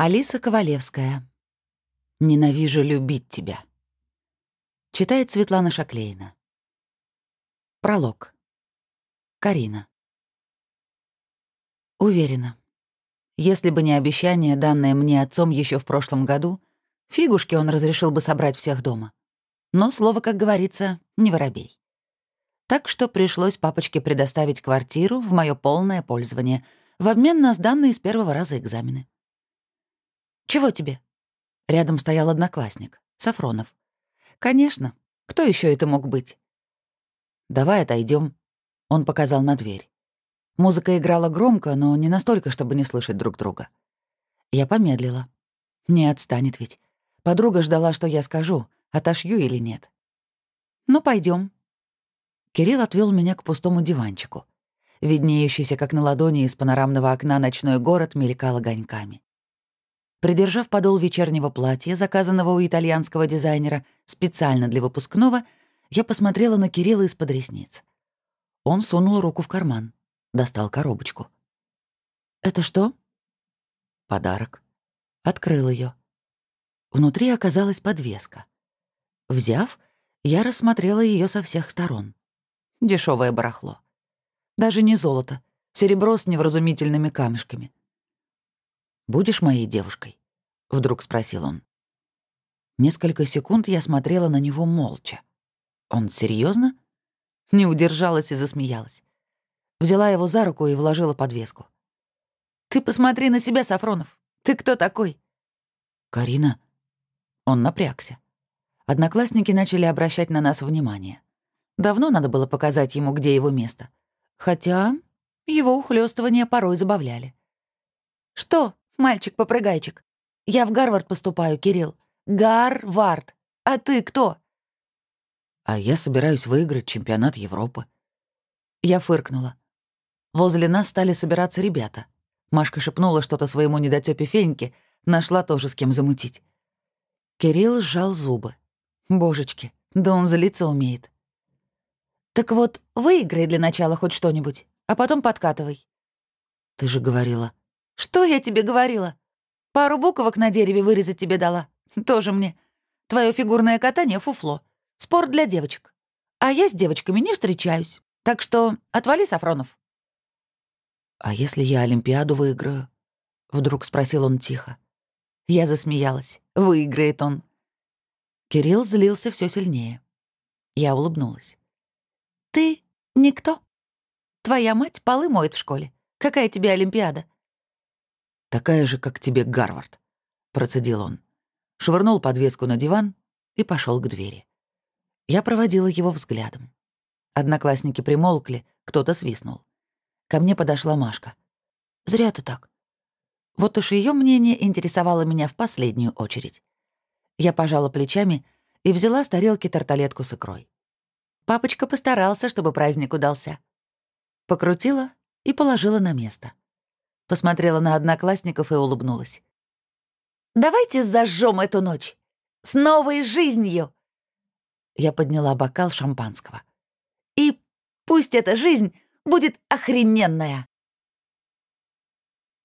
Алиса Ковалевская. «Ненавижу любить тебя». Читает Светлана Шаклейна. Пролог. Карина. Уверена. Если бы не обещание, данное мне отцом еще в прошлом году, фигушки он разрешил бы собрать всех дома. Но слово, как говорится, не воробей. Так что пришлось папочке предоставить квартиру в мое полное пользование в обмен на сданные с первого раза экзамены. «Чего тебе?» Рядом стоял одноклассник, Сафронов. «Конечно. Кто еще это мог быть?» «Давай отойдем. Он показал на дверь. Музыка играла громко, но не настолько, чтобы не слышать друг друга. Я помедлила. Не отстанет ведь. Подруга ждала, что я скажу, отошью или нет. «Ну, пойдем. Кирилл отвел меня к пустому диванчику. Виднеющийся, как на ладони из панорамного окна, ночной город мелькал огоньками. Придержав подол вечернего платья, заказанного у итальянского дизайнера специально для выпускного, я посмотрела на Кирилла из-под ресниц. Он сунул руку в карман, достал коробочку. «Это что?» «Подарок». Открыл ее. Внутри оказалась подвеска. Взяв, я рассмотрела ее со всех сторон. Дешевое барахло. Даже не золото, серебро с невразумительными камешками. «Будешь моей девушкой?» — вдруг спросил он. Несколько секунд я смотрела на него молча. Он серьезно? Не удержалась и засмеялась. Взяла его за руку и вложила подвеску. «Ты посмотри на себя, Сафронов. Ты кто такой?» «Карина». Он напрягся. Одноклассники начали обращать на нас внимание. Давно надо было показать ему, где его место. Хотя его ухлёстывания порой забавляли. «Что, мальчик-попрыгайчик? Я в Гарвард поступаю, Кирилл. Гарвард. А ты кто?» «А я собираюсь выиграть чемпионат Европы». Я фыркнула. Возле нас стали собираться ребята. Машка шепнула что-то своему недотёпе Феньке, нашла тоже с кем замутить. Кирилл сжал зубы. Божечки, да он злиться умеет. «Так вот, выиграй для начала хоть что-нибудь, а потом подкатывай». «Ты же говорила». «Что я тебе говорила? Пару буквок на дереве вырезать тебе дала. Тоже мне. Твое фигурное катание — фуфло. Спорт для девочек. А я с девочками не встречаюсь. Так что отвали, Сафронов». «А если я Олимпиаду выиграю?» — вдруг спросил он тихо. Я засмеялась. Выиграет он. Кирилл злился все сильнее. Я улыбнулась. «Ты никто. Твоя мать полы моет в школе. Какая тебе Олимпиада?» «Такая же, как тебе Гарвард», — процедил он. Швырнул подвеску на диван и пошел к двери. Я проводила его взглядом. Одноклассники примолкли, кто-то свистнул. Ко мне подошла Машка. «Зря ты так». Вот уж ее мнение интересовало меня в последнюю очередь. Я пожала плечами и взяла с тарелки тарталетку с икрой. Папочка постарался, чтобы праздник удался. Покрутила и положила на место. Посмотрела на одноклассников и улыбнулась. «Давайте зажжем эту ночь! С новой жизнью!» Я подняла бокал шампанского. «И пусть эта жизнь будет охрененная!»